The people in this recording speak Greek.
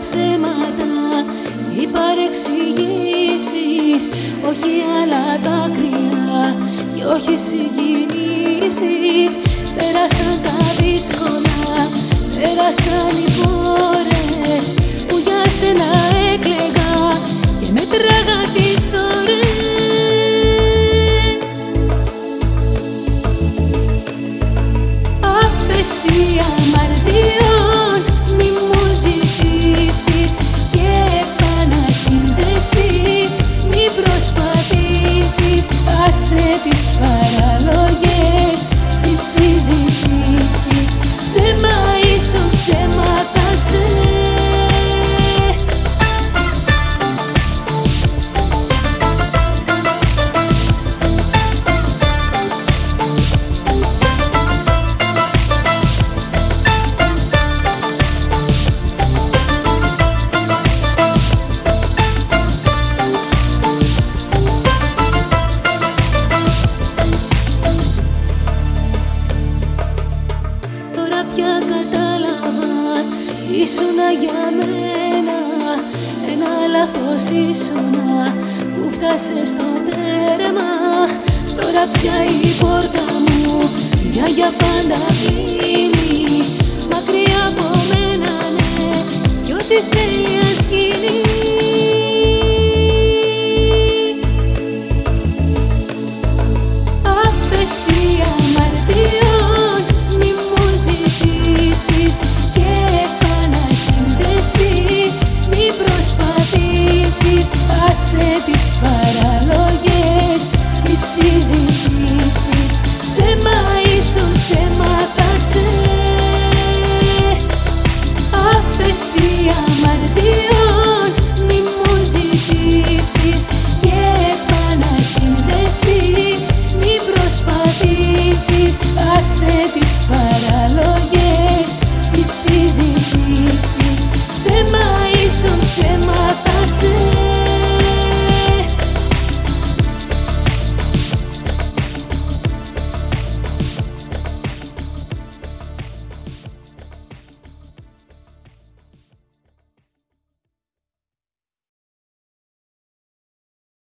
ψέματα. Οι παρεξηγήσεις όχι άλλα δάκρυα. Και όχι συγκινήσεις πέρασαν τα δύσκολα. Πέρασαν οι πόρες που για σένα έκλαιγα και μέτραγα τις ώρες. Αφεσία άσε τις Ήσουνα για μένα ένα λάθος ήσουνα. Που φτάσε στο τέρμα Τώρα πια η πόρτα μου. Για για πάντα κλείνει Μακριά από μένα ναι. Κι ό,τι θέλει ας γίνει. Αφεσία άσε τις παραλογές, τις συζητήσεις. Ψέμα ίσον ψέμα θα σε. Αφεσία αμαρτιών μη μου ζητήσεις. Και επανασύνδεση μη προσπαθήσεις. Άσε τις παραλογές, τις συζητήσεις. Ψέμα ίσον ψέμα θα σε